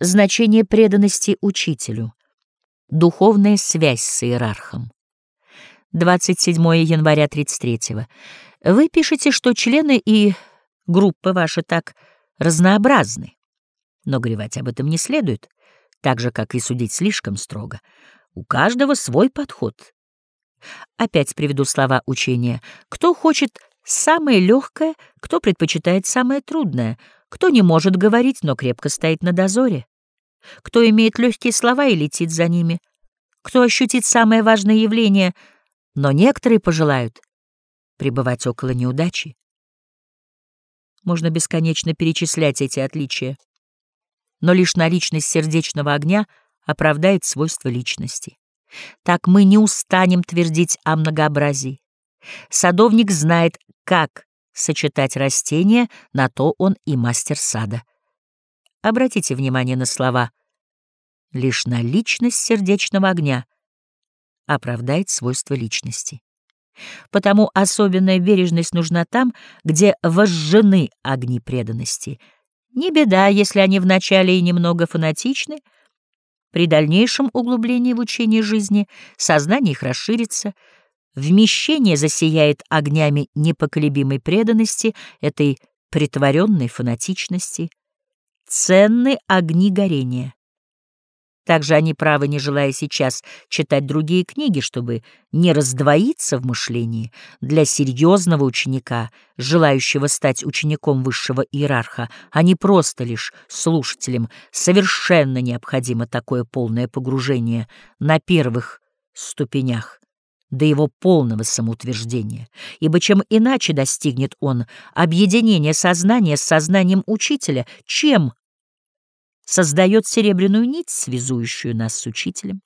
Значение преданности учителю. Духовная связь с иерархом. 27 января 33 -го. Вы пишете, что члены и группы ваши так разнообразны. Но горевать об этом не следует, так же, как и судить слишком строго. У каждого свой подход. Опять приведу слова учения. Кто хочет самое легкое, кто предпочитает самое трудное, кто не может говорить, но крепко стоит на дозоре, кто имеет легкие слова и летит за ними, кто ощутит самое важное явление, но некоторые пожелают пребывать около неудачи. Можно бесконечно перечислять эти отличия, но лишь наличность сердечного огня оправдает свойства личности. Так мы не устанем твердить о многообразии. Садовник знает, как сочетать растения, на то он и мастер сада. Обратите внимание на слова «лишь наличность сердечного огня» оправдает свойства личности. Потому особенная бережность нужна там, где возжжены огни преданности. Не беда, если они вначале и немного фанатичны, при дальнейшем углублении в учение жизни сознание их расширится, вмещение засияет огнями непоколебимой преданности, этой притворенной фанатичности, ценны огни горения. Также они правы, не желая сейчас читать другие книги, чтобы не раздвоиться в мышлении. Для серьезного ученика, желающего стать учеником высшего иерарха, а не просто лишь слушателем, совершенно необходимо такое полное погружение на первых ступенях до его полного самоутверждения, ибо чем иначе достигнет он объединения сознания с сознанием учителя, чем создает серебряную нить, связующую нас с учителем.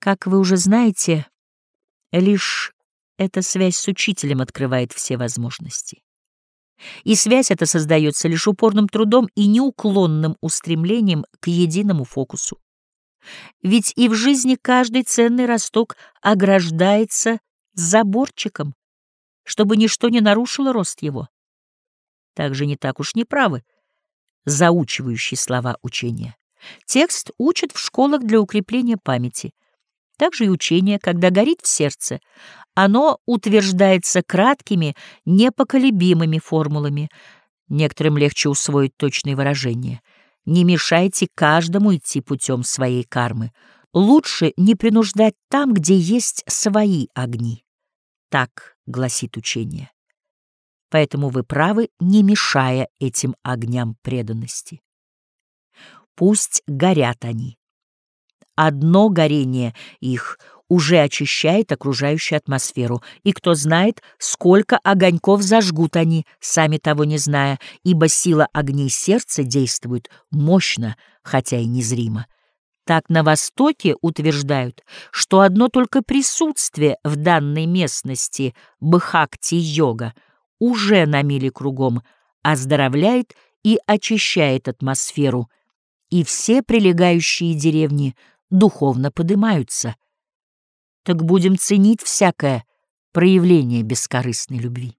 Как вы уже знаете, лишь эта связь с учителем открывает все возможности. И связь эта создается лишь упорным трудом и неуклонным устремлением к единому фокусу. Ведь и в жизни каждый ценный росток ограждается заборчиком, чтобы ничто не нарушило рост его. Также не так уж неправы заучивающий слова учения. Текст учат в школах для укрепления памяти. Также и учение, когда горит в сердце, оно утверждается краткими, непоколебимыми формулами. Некоторым легче усвоить точные выражения. Не мешайте каждому идти путем своей кармы. Лучше не принуждать там, где есть свои огни. Так гласит учение. Поэтому вы правы, не мешая этим огням преданности. Пусть горят они. Одно горение их уже очищает окружающую атмосферу, и кто знает, сколько огоньков зажгут они, сами того не зная, ибо сила огней сердца действует мощно, хотя и незримо. Так на Востоке утверждают, что одно только присутствие в данной местности Бхакти-йога уже на мили кругом оздоровляет и очищает атмосферу, и все прилегающие деревни духовно поднимаются. Так будем ценить всякое проявление бескорыстной любви.